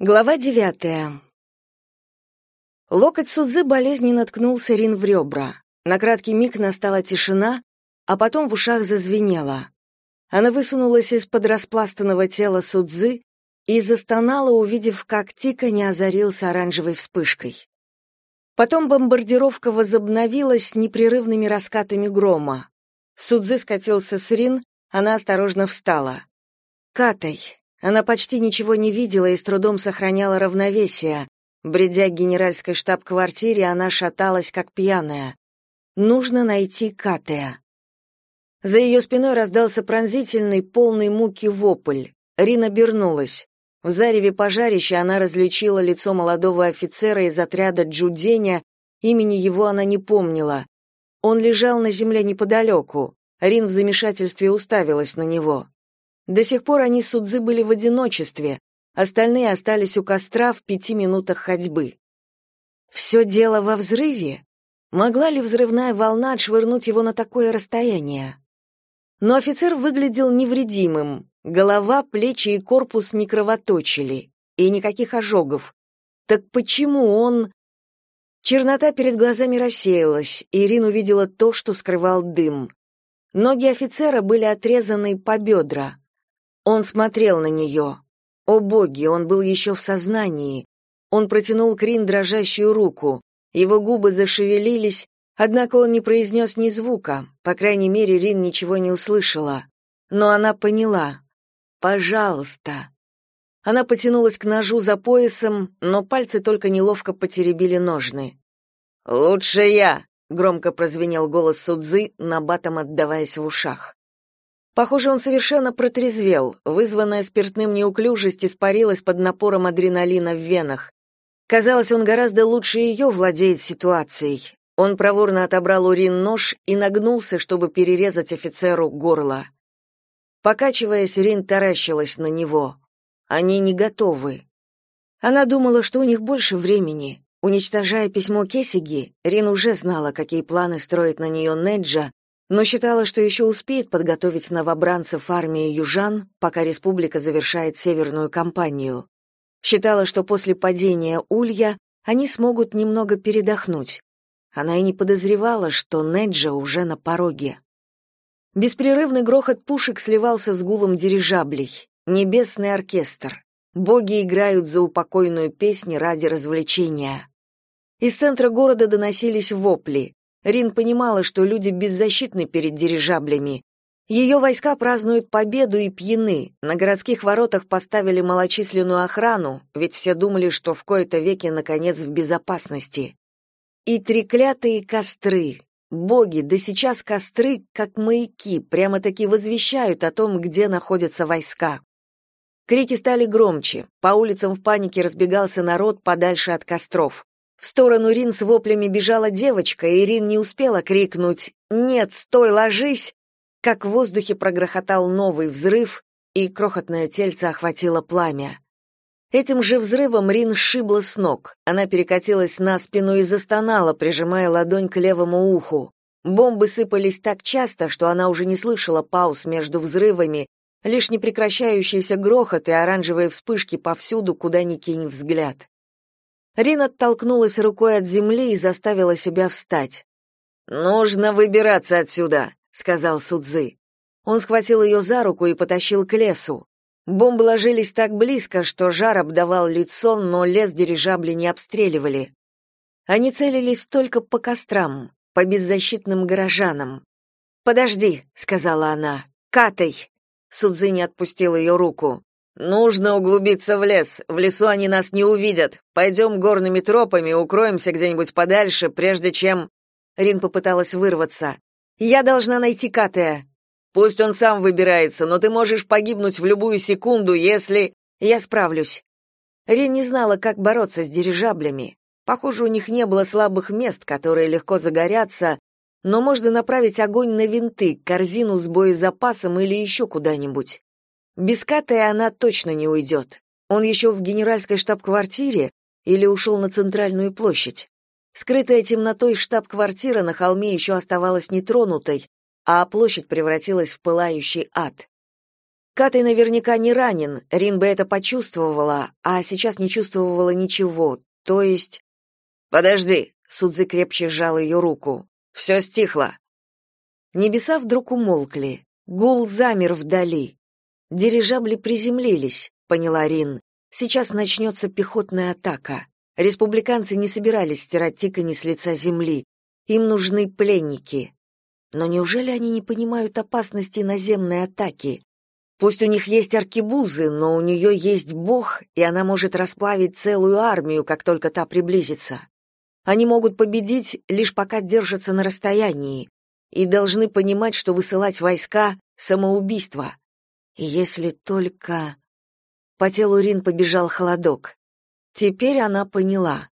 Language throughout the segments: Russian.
Глава девятая. Локоть Сузы болезненно ткнулся Рин в ребра. На краткий миг настала тишина, а потом в ушах зазвенело. Она высунулась из-под распластанного тела Судзы и застонала, увидев, как Тика не озарился оранжевой вспышкой. Потом бомбардировка возобновилась непрерывными раскатами грома. Судзы скатился с Рин, она осторожно встала. «Катай, она почти ничего не видела и с трудом сохраняла равновесие. Бредя к генеральской штаб-квартире, она шаталась, как пьяная. Нужно найти Катея. За ее спиной раздался пронзительный, полный муки вопль. Рина обернулась. В зареве пожарища она различила лицо молодого офицера из отряда Джуденя, имени его она не помнила. Он лежал на земле неподалеку. Рин в замешательстве уставилась на него. До сих пор они с были в одиночестве, остальные остались у костра в пяти минутах ходьбы. Все дело во взрыве? Могла ли взрывная волна отшвырнуть его на такое расстояние? Но офицер выглядел невредимым. Голова, плечи и корпус не кровоточили, и никаких ожогов. Так почему он... Чернота перед глазами рассеялась, и Ирин увидела то, что скрывал дым. Ноги офицера были отрезаны по бедра. Он смотрел на нее. О боги, он был еще в сознании. Он протянул к Рин дрожащую руку. Его губы зашевелились, однако он не произнес ни звука. По крайней мере, Рин ничего не услышала. Но она поняла. «Пожалуйста». Она потянулась к ножу за поясом, но пальцы только неловко потеребили ножны. «Лучше я», — громко прозвенел голос Судзы, набатом отдаваясь в ушах. Похоже, он совершенно протрезвел, вызванная спиртным неуклюжесть испарилась под напором адреналина в венах. Казалось, он гораздо лучше ее владеет ситуацией. Он проворно отобрал у Рин нож и нагнулся, чтобы перерезать офицеру горло. Покачиваясь, Рин таращилась на него. Они не готовы. Она думала, что у них больше времени. Уничтожая письмо Кесиги, Рин уже знала, какие планы строит на нее Неджа, но считала, что еще успеет подготовить новобранцев армии южан, пока республика завершает северную кампанию. Считала, что после падения Улья они смогут немного передохнуть. Она и не подозревала, что Неджа уже на пороге. Беспрерывный грохот пушек сливался с гулом дирижаблей. Небесный оркестр. Боги играют за упокойную песнь ради развлечения. Из центра города доносились вопли. Рин понимала, что люди беззащитны перед дирижаблями. Ее войска празднуют победу и пьяны. На городских воротах поставили малочисленную охрану, ведь все думали, что в кои-то веки наконец в безопасности. И треклятые костры. Боги, да сейчас костры, как маяки, прямо-таки возвещают о том, где находятся войска. Крики стали громче. По улицам в панике разбегался народ подальше от костров. В сторону Рин с воплями бежала девочка, и Рин не успела крикнуть «Нет, стой, ложись!», как в воздухе прогрохотал новый взрыв, и крохотное тельце охватило пламя. Этим же взрывом Рин сшибла с ног. Она перекатилась на спину и застонала, прижимая ладонь к левому уху. Бомбы сыпались так часто, что она уже не слышала пауз между взрывами, лишь непрекращающийся грохот и оранжевые вспышки повсюду, куда ни кинь взгляд. Рин оттолкнулась рукой от земли и заставила себя встать. «Нужно выбираться отсюда», — сказал Судзы. Он схватил ее за руку и потащил к лесу. Бомбы ложились так близко, что жар обдавал лицо, но лес дирижабли не обстреливали. Они целились только по кострам, по беззащитным горожанам. «Подожди», — сказала она, — «катай». Судзы не отпустил ее руку. Нужно углубиться в лес. В лесу они нас не увидят. Пойдем горными тропами, укроемся где-нибудь подальше, прежде чем Рин попыталась вырваться. Я должна найти Катея. Пусть он сам выбирается, но ты можешь погибнуть в любую секунду, если я справлюсь. Рин не знала, как бороться с дирижаблями. Похоже, у них не было слабых мест, которые легко загорятся, но можно направить огонь на винты, корзину с боезапасом или еще куда-нибудь. Без Катая она точно не уйдет. Он еще в генеральской штаб-квартире или ушел на центральную площадь. Скрытая темнотой штаб-квартира на холме еще оставалась нетронутой, а площадь превратилась в пылающий ад. Катай наверняка не ранен, Рин бы это почувствовала, а сейчас не чувствовала ничего, то есть... «Подожди!» — Судзы крепче сжал ее руку. «Все стихло!» Небеса вдруг умолкли. Гул замер вдали. Дирижабли приземлились, поняла Рин. Сейчас начнется пехотная атака. Республиканцы не собирались стирать Тикани с лица земли. Им нужны пленники. Но неужели они не понимают опасности наземной атаки? Пусть у них есть аркебузы, но у нее есть бог, и она может расплавить целую армию, как только та приблизится. Они могут победить, лишь пока держатся на расстоянии, и должны понимать, что высылать войска — самоубийство. Если только... По телу Рин побежал холодок. Теперь она поняла.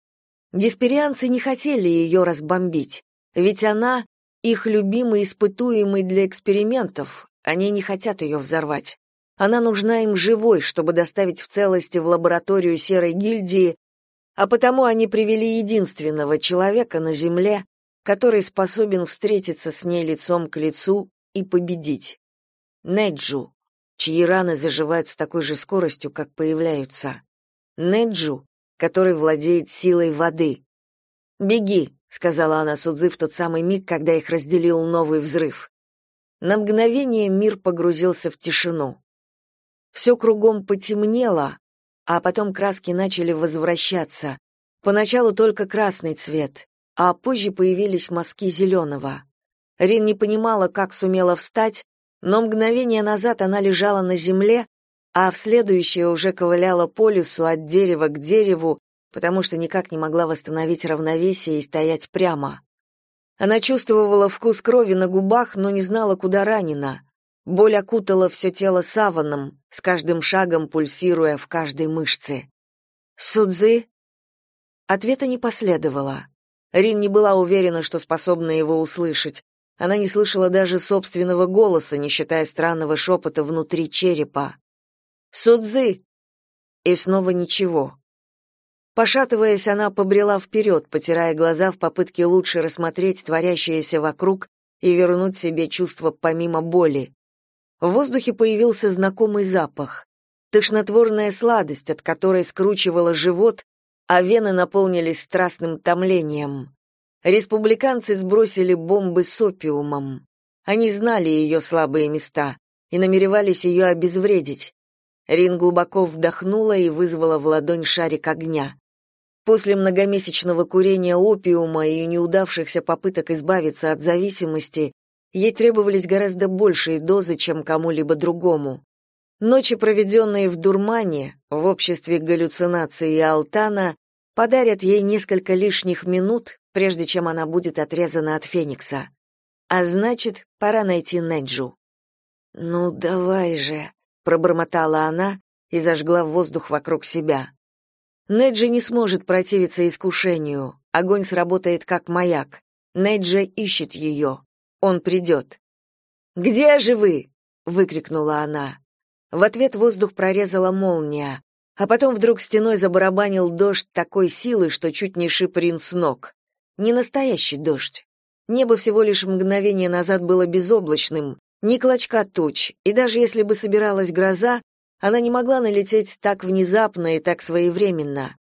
Гесперианцы не хотели ее разбомбить, ведь она — их любимый испытуемый для экспериментов, они не хотят ее взорвать. Она нужна им живой, чтобы доставить в целости в лабораторию Серой гильдии, а потому они привели единственного человека на Земле, который способен встретиться с ней лицом к лицу и победить. Неджу, чьи раны заживают с такой же скоростью, как появляются. Неджу, который владеет силой воды. «Беги», — сказала она Судзы в тот самый миг, когда их разделил новый взрыв. На мгновение мир погрузился в тишину. Все кругом потемнело, а потом краски начали возвращаться. Поначалу только красный цвет, а позже появились мазки зеленого. Рин не понимала, как сумела встать, но мгновение назад она лежала на земле, а в следующее уже ковыляла по лесу от дерева к дереву, потому что никак не могла восстановить равновесие и стоять прямо. Она чувствовала вкус крови на губах, но не знала, куда ранена. Боль окутала все тело саваном, с каждым шагом пульсируя в каждой мышце. «Судзы?» Ответа не последовало. Рин не была уверена, что способна его услышать. Она не слышала даже собственного голоса, не считая странного шепота внутри черепа. «Судзы!» И снова ничего. Пошатываясь, она побрела вперед, потирая глаза в попытке лучше рассмотреть творящееся вокруг и вернуть себе чувство помимо боли. В воздухе появился знакомый запах. Тошнотворная сладость, от которой скручивала живот, а вены наполнились страстным томлением. Республиканцы сбросили бомбы с опиумом. Они знали ее слабые места и намеревались ее обезвредить. Рин глубоко вдохнула и вызвала в ладонь шарик огня. После многомесячного курения опиума и неудавшихся попыток избавиться от зависимости, ей требовались гораздо большие дозы, чем кому-либо другому. Ночи, проведенные в дурмане, в обществе галлюцинаций и алтана, подарят ей несколько лишних минут, прежде чем она будет отрезана от Феникса. А значит, пора найти Неджу. «Ну, давай же», — пробормотала она и зажгла воздух вокруг себя. Неджи не сможет противиться искушению. Огонь сработает как маяк. Неджи ищет ее. Он придет. «Где же вы?» — выкрикнула она. В ответ воздух прорезала молния, а потом вдруг стеной забарабанил дождь такой силы, что чуть не шип Рин ног. Не настоящий дождь. Небо всего лишь мгновение назад было безоблачным, ни клочка туч, и даже если бы собиралась гроза, она не могла налететь так внезапно и так своевременно.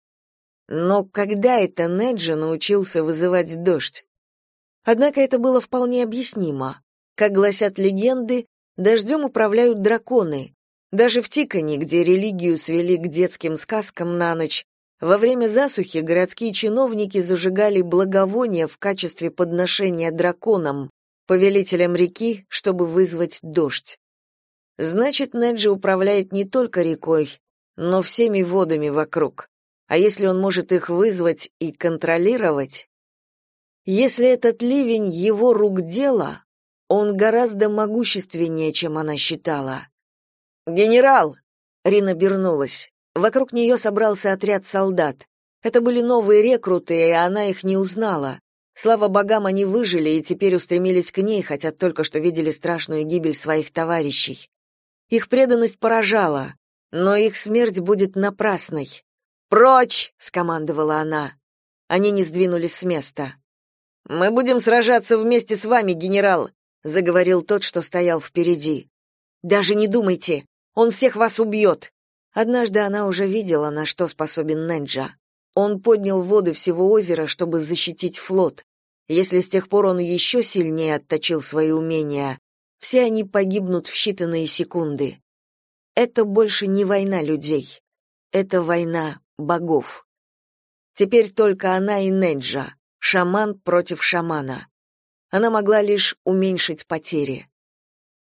Но когда это Неджи научился вызывать дождь? Однако это было вполне объяснимо. Как гласят легенды, дождем управляют драконы. Даже в Тикане, где религию свели к детским сказкам на ночь, во время засухи городские чиновники зажигали благовония в качестве подношения драконам, повелителям реки, чтобы вызвать дождь. Значит, Неджи управляет не только рекой, но всеми водами вокруг. А если он может их вызвать и контролировать? Если этот ливень его рук дело, он гораздо могущественнее, чем она считала. «Генерал!» — Рина обернулась. Вокруг нее собрался отряд солдат. Это были новые рекруты, и она их не узнала. Слава богам, они выжили и теперь устремились к ней, хотя только что видели страшную гибель своих товарищей. Их преданность поражала, но их смерть будет напрасной. «Прочь!» — скомандовала она. Они не сдвинулись с места. «Мы будем сражаться вместе с вами, генерал», — заговорил тот, что стоял впереди. «Даже не думайте. Он всех вас убьет!» Однажды она уже видела, на что способен Неджа. Он поднял воды всего озера, чтобы защитить флот. Если с тех пор он еще сильнее отточил свои умения, все они погибнут в считанные секунды. Это больше не война людей. Это война богов. Теперь только она и Неджа, шаман против шамана. Она могла лишь уменьшить потери.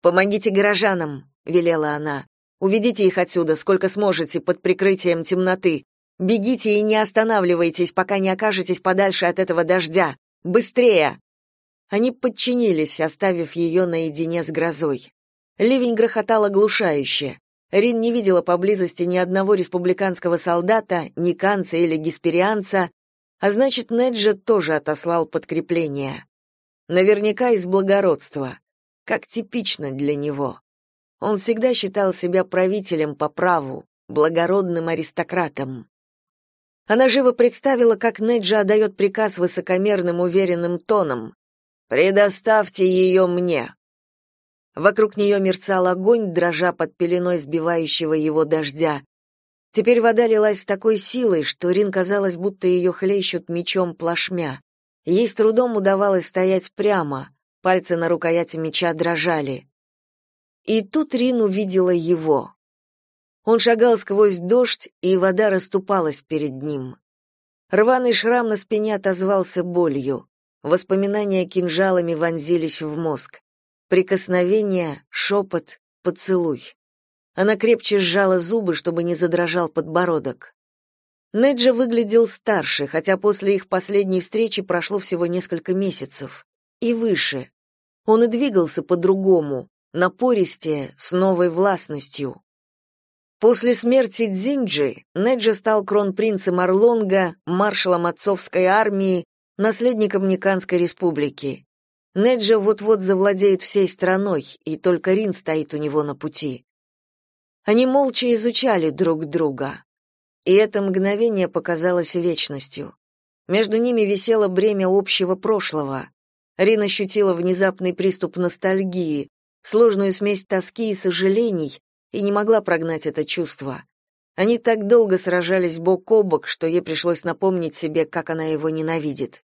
«Помогите горожанам», — велела она. «Уведите их отсюда, сколько сможете, под прикрытием темноты. Бегите и не останавливайтесь, пока не окажетесь подальше от этого дождя. Быстрее!» Они подчинились, оставив ее наедине с грозой. Ливень грохотал оглушающе. Рин не видела поблизости ни одного республиканского солдата, ни канца или гесперианца, а значит, Неджа тоже отослал подкрепление. Наверняка из благородства, как типично для него. Он всегда считал себя правителем по праву, благородным аристократом. Она живо представила, как Неджа отдает приказ высокомерным уверенным тоном «Предоставьте ее мне». Вокруг нее мерцал огонь, дрожа под пеленой сбивающего его дождя. Теперь вода лилась с такой силой, что Рин казалось, будто ее хлещут мечом плашмя. Ей с трудом удавалось стоять прямо, пальцы на рукояти меча дрожали. И тут Рин увидела его. Он шагал сквозь дождь, и вода расступалась перед ним. Рваный шрам на спине отозвался болью. Воспоминания кинжалами вонзились в мозг. Прикосновение, шепот, поцелуй. Она крепче сжала зубы, чтобы не задрожал подбородок. Неджа выглядел старше, хотя после их последней встречи прошло всего несколько месяцев. И выше. Он и двигался по-другому, напористее, с новой властностью. После смерти Дзинджи Неджа стал кронпринцем Орлонга, маршалом отцовской армии, наследником Никанской республики. Неджа вот-вот завладеет всей страной, и только Рин стоит у него на пути. Они молча изучали друг друга. И это мгновение показалось вечностью. Между ними висело бремя общего прошлого. Рин ощутила внезапный приступ ностальгии, сложную смесь тоски и сожалений, и не могла прогнать это чувство. Они так долго сражались бок о бок, что ей пришлось напомнить себе, как она его ненавидит.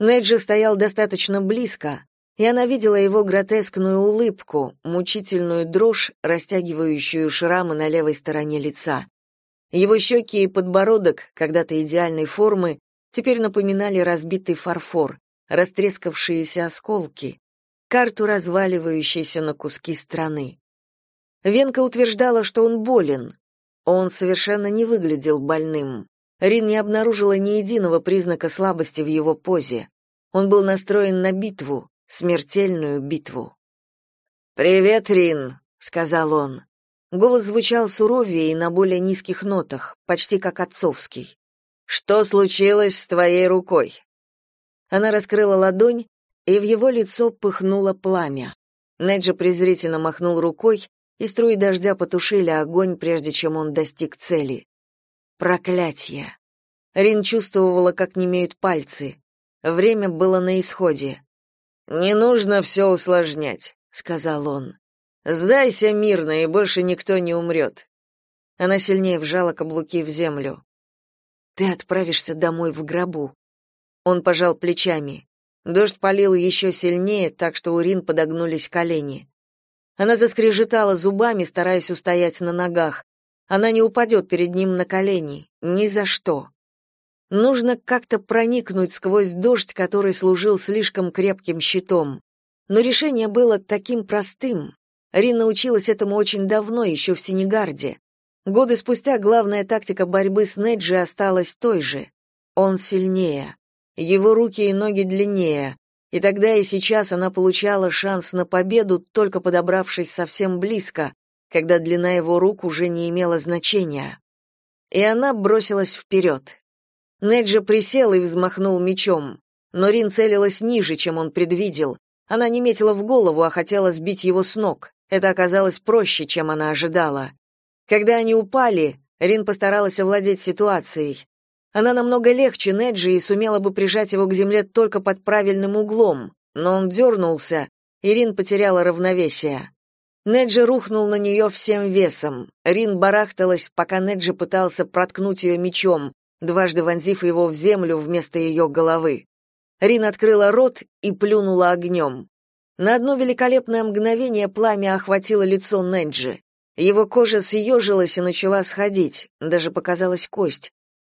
Неджи стоял достаточно близко, и она видела его гротескную улыбку, мучительную дрожь, растягивающую шрамы на левой стороне лица. Его щеки и подбородок, когда-то идеальной формы, теперь напоминали разбитый фарфор, растрескавшиеся осколки, карту разваливающейся на куски страны. Венка утверждала, что он болен. Он совершенно не выглядел больным. Рин не обнаружила ни единого признака слабости в его позе. Он был настроен на битву, смертельную битву. «Привет, Рин», — сказал он. Голос звучал суровее и на более низких нотах, почти как отцовский. «Что случилось с твоей рукой?» Она раскрыла ладонь, и в его лицо пыхнуло пламя. Неджи презрительно махнул рукой, и струи дождя потушили огонь, прежде чем он достиг цели. Проклятье. Рин чувствовала, как немеют пальцы. Время было на исходе. «Не нужно все усложнять», — сказал он. «Сдайся мирно, и больше никто не умрет». Она сильнее вжала каблуки в землю. «Ты отправишься домой в гробу». Он пожал плечами. Дождь полил еще сильнее, так что у Рин подогнулись колени. Она заскрежетала зубами, стараясь устоять на ногах, она не упадет перед ним на колени, ни за что. Нужно как-то проникнуть сквозь дождь, который служил слишком крепким щитом. Но решение было таким простым. Рин научилась этому очень давно, еще в Сенегарде. Годы спустя главная тактика борьбы с Неджи осталась той же. Он сильнее. Его руки и ноги длиннее. И тогда и сейчас она получала шанс на победу, только подобравшись совсем близко, когда длина его рук уже не имела значения. И она бросилась вперед. Неджа присел и взмахнул мечом, но Рин целилась ниже, чем он предвидел. Она не метила в голову, а хотела сбить его с ног. Это оказалось проще, чем она ожидала. Когда они упали, Рин постаралась овладеть ситуацией. Она намного легче Неджи и сумела бы прижать его к земле только под правильным углом, но он дернулся, и Рин потеряла равновесие. Неджи рухнул на нее всем весом. Рин барахталась, пока Неджи пытался проткнуть ее мечом, дважды вонзив его в землю вместо ее головы. Рин открыла рот и плюнула огнем. На одно великолепное мгновение пламя охватило лицо Неджи. Его кожа съежилась и начала сходить, даже показалась кость.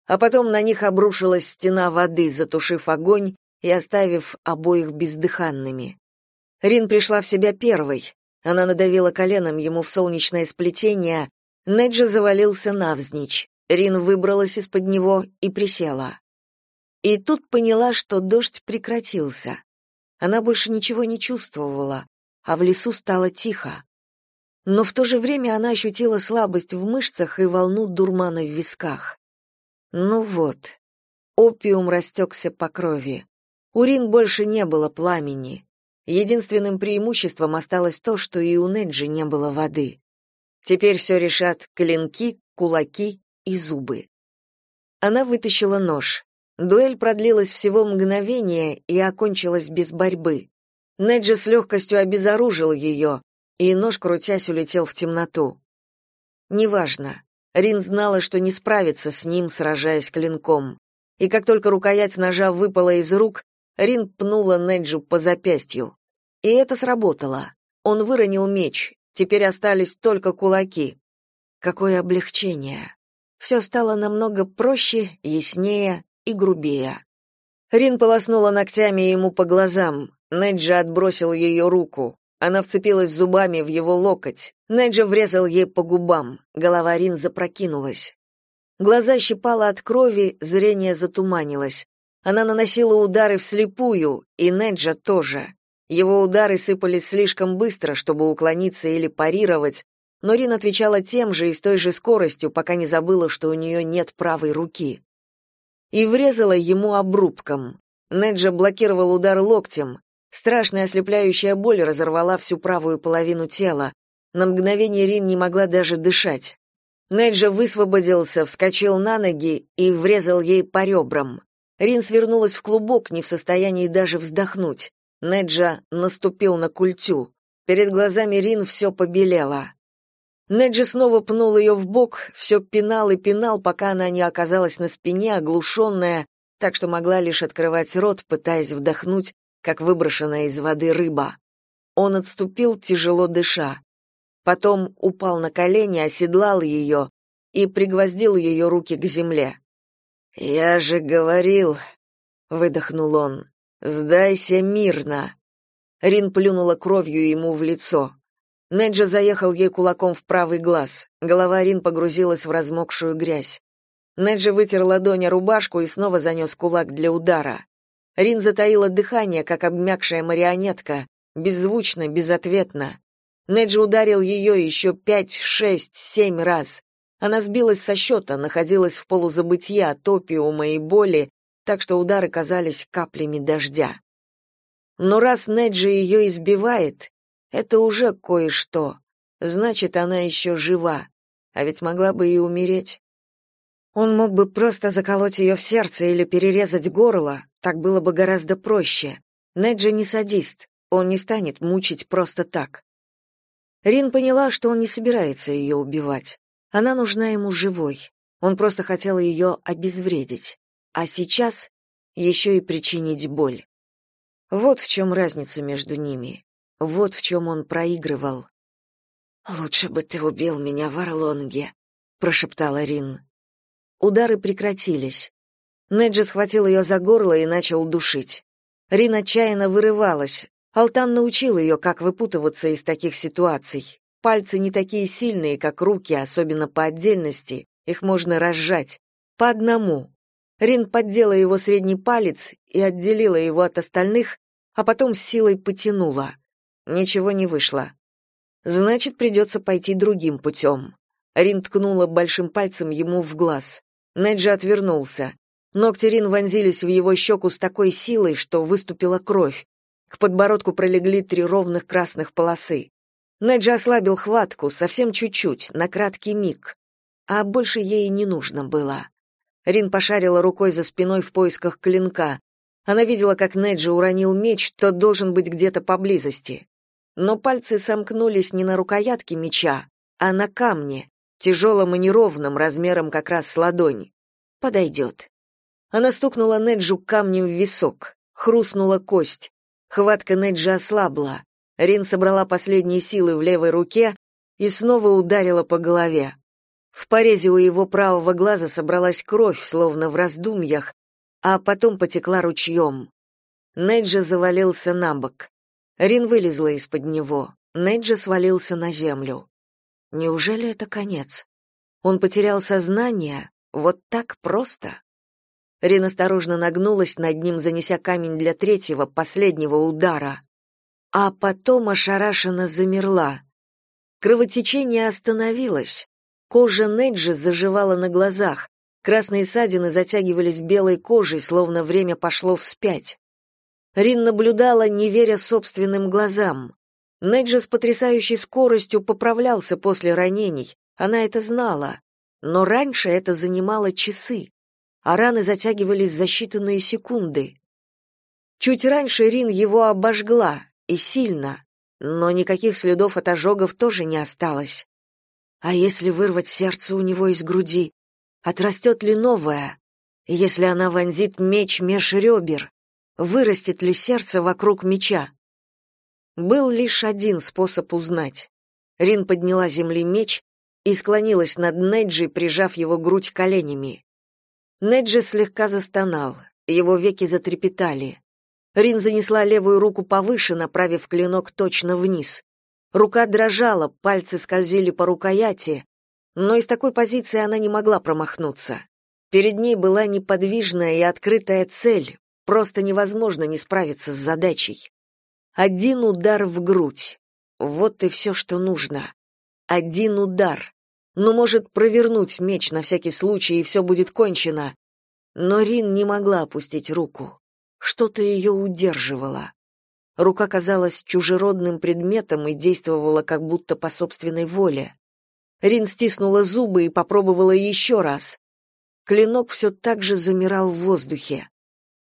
А потом на них обрушилась стена воды, затушив огонь и оставив обоих бездыханными. Рин пришла в себя первой. Она надавила коленом ему в солнечное сплетение, Неджи завалился навзничь. Рин выбралась из-под него и присела. И тут поняла, что дождь прекратился. Она больше ничего не чувствовала, а в лесу стало тихо. Но в то же время она ощутила слабость в мышцах и волну дурмана в висках. Ну вот, опиум растекся по крови. У Рин больше не было пламени. Единственным преимуществом осталось то, что и у Неджи не было воды. Теперь все решат клинки, кулаки и зубы. Она вытащила нож. Дуэль продлилась всего мгновение и окончилась без борьбы. Неджи с легкостью обезоружил ее, и нож, крутясь, улетел в темноту. Неважно. Рин знала, что не справится с ним, сражаясь клинком. И как только рукоять ножа выпала из рук, Рин пнула Неджу по запястью. И это сработало. Он выронил меч, теперь остались только кулаки. Какое облегчение. Все стало намного проще, яснее и грубее. Рин полоснула ногтями ему по глазам. Неджа отбросил ее руку. Она вцепилась зубами в его локоть. Неджа врезал ей по губам. Голова Рин запрокинулась. Глаза щипало от крови, зрение затуманилось. Она наносила удары вслепую, и Неджа тоже. Его удары сыпались слишком быстро, чтобы уклониться или парировать, но Рин отвечала тем же и с той же скоростью, пока не забыла, что у нее нет правой руки и врезала ему обрубком. Неджа блокировал удар локтем. Страшная ослепляющая боль разорвала всю правую половину тела. На мгновение Рин не могла даже дышать. Неджа высвободился, вскочил на ноги и врезал ей по ребрам. Рин свернулась в клубок, не в состоянии даже вздохнуть. Неджа наступил на культю. Перед глазами Рин все побелело. Неджи снова пнул ее в бок, все пинал и пинал, пока она не оказалась на спине, оглушенная, так что могла лишь открывать рот, пытаясь вдохнуть, как выброшенная из воды рыба. Он отступил, тяжело дыша. Потом упал на колени, оседлал ее и пригвоздил ее руки к земле. «Я же говорил», — выдохнул он, — «сдайся мирно». Рин плюнула кровью ему в лицо. Неджа заехал ей кулаком в правый глаз. Голова Рин погрузилась в размокшую грязь. Неджа вытер ладонь о рубашку и снова занес кулак для удара. Рин затаила дыхание, как обмякшая марионетка, беззвучно, безответно. Неджа ударил ее еще пять, шесть, семь раз. Она сбилась со счета, находилась в полузабытии от опиума и боли, так что удары казались каплями дождя. Но раз Неджи ее избивает, это уже кое-что. Значит, она еще жива. А ведь могла бы и умереть. Он мог бы просто заколоть ее в сердце или перерезать горло, так было бы гораздо проще. Неджи не садист, он не станет мучить просто так. Рин поняла, что он не собирается ее убивать. Она нужна ему живой. Он просто хотел ее обезвредить. А сейчас еще и причинить боль. Вот в чем разница между ними. Вот в чем он проигрывал. «Лучше бы ты убил меня в Орлонге», — прошептала Рин. Удары прекратились. Неджи схватил ее за горло и начал душить. Рин отчаянно вырывалась. Алтан научил ее, как выпутываться из таких ситуаций. Пальцы не такие сильные, как руки, особенно по отдельности. Их можно разжать. По одному. Рин поддела его средний палец и отделила его от остальных, а потом с силой потянула. Ничего не вышло. Значит, придется пойти другим путем. Рин ткнула большим пальцем ему в глаз. Неджи отвернулся. Ногти Рин вонзились в его щеку с такой силой, что выступила кровь. К подбородку пролегли три ровных красных полосы. Неджи ослабил хватку, совсем чуть-чуть, на краткий миг. А больше ей не нужно было. Рин пошарила рукой за спиной в поисках клинка. Она видела, как Неджи уронил меч, тот должен быть где-то поблизости. но пальцы сомкнулись не на рукоятке меча, а на камне, тяжелом и неровном, размером как раз с ладонь. Подойдет. Она стукнула Неджу камнем в висок. Хрустнула кость. Хватка Неджи ослабла. Рин собрала последние силы в левой руке и снова ударила по голове. В порезе у его правого глаза собралась кровь, словно в раздумьях, а потом потекла ручьем. Неджи завалился на бок. Рин вылезла из-под него. Неджи свалился на землю. Неужели это конец? Он потерял сознание? Вот так просто? Рин осторожно нагнулась над ним, занеся камень для третьего, последнего удара. А потом ошарашенно замерла. Кровотечение остановилось. Кожа Неджи заживала на глазах. Красные ссадины затягивались белой кожей, словно время пошло вспять. Рин наблюдала, не веря собственным глазам. Неджи с потрясающей скоростью поправлялся после ранений. Она это знала. Но раньше это занимало часы, а раны затягивались за считанные секунды. Чуть раньше Рин его обожгла, и сильно, но никаких следов от ожогов тоже не осталось. А если вырвать сердце у него из груди, отрастет ли новое? Если она вонзит меч меж ребер, вырастет ли сердце вокруг меча? Был лишь один способ узнать. Рин подняла земли меч и склонилась над Неджи, прижав его грудь коленями. Неджи слегка застонал, его веки затрепетали. Рин занесла левую руку повыше, направив клинок точно вниз. Рука дрожала, пальцы скользили по рукояти, но из такой позиции она не могла промахнуться. Перед ней была неподвижная и открытая цель, просто невозможно не справиться с задачей. Один удар в грудь. Вот и все, что нужно. Один удар. Ну, может, провернуть меч на всякий случай, и все будет кончено. Но Рин не могла опустить руку. Что-то ее удерживало. Рука казалась чужеродным предметом и действовала как будто по собственной воле. Рин стиснула зубы и попробовала еще раз. Клинок все так же замирал в воздухе.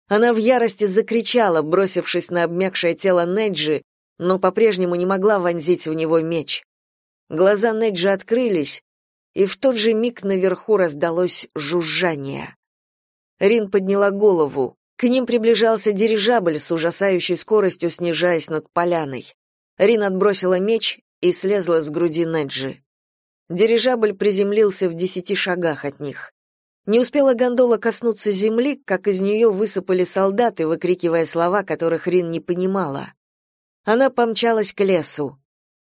Она в ярости закричала, бросившись на обмякшее тело Неджи, но по-прежнему не могла вонзить в него меч. Глаза Неджи открылись, и в тот же миг наверху раздалось жужжание. Рин подняла голову. К ним приближался дирижабль с ужасающей скоростью, снижаясь над поляной. Рин отбросила меч и слезла с груди Неджи. Дирижабль приземлился в десяти шагах от них. Не успела гондола коснуться земли, как из нее высыпали солдаты, выкрикивая слова, которых Рин не понимала. Она помчалась к лесу.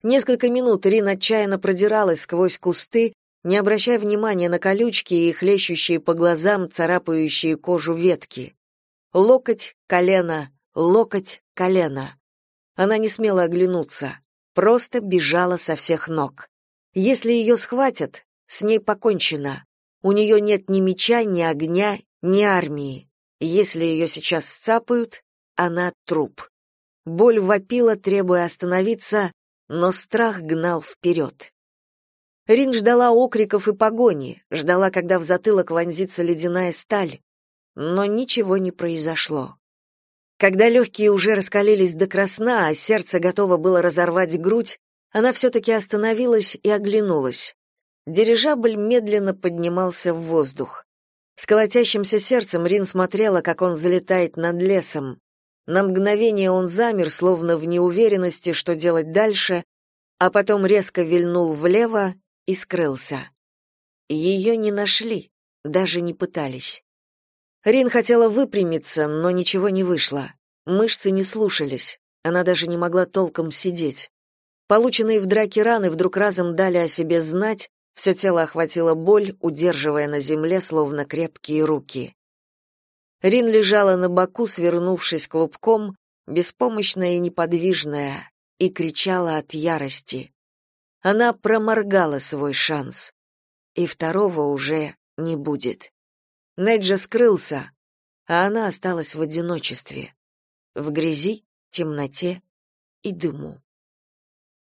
Несколько минут Рин отчаянно продиралась сквозь кусты, не обращая внимания на колючки и хлещущие по глазам, царапающие кожу ветки. Локоть, колено, локоть, колено. Она не смела оглянуться, просто бежала со всех ног. Если ее схватят, с ней покончено. У нее нет ни меча, ни огня, ни армии. Если ее сейчас сцапают, она труп. Боль вопила, требуя остановиться, но страх гнал вперед. Рин ждала окриков и погони, ждала, когда в затылок вонзится ледяная сталь, но ничего не произошло. Когда легкие уже раскалились до красна, а сердце готово было разорвать грудь, она все-таки остановилась и оглянулась. Дирижабль медленно поднимался в воздух. С колотящимся сердцем Рин смотрела, как он залетает над лесом. На мгновение он замер, словно в неуверенности, что делать дальше, а потом резко вильнул влево и скрылся. Ее не нашли, даже не пытались. Рин хотела выпрямиться, но ничего не вышло. Мышцы не слушались. Она даже не могла толком сидеть. Полученные в драке раны вдруг разом дали о себе знать, все тело охватило боль, удерживая на земле словно крепкие руки. Рин лежала на боку, свернувшись клубком, беспомощная и неподвижная, и кричала от ярости. Она проморгала свой шанс. И второго уже не будет. Неджа скрылся, а она осталась в одиночестве, в грязи, темноте и дыму.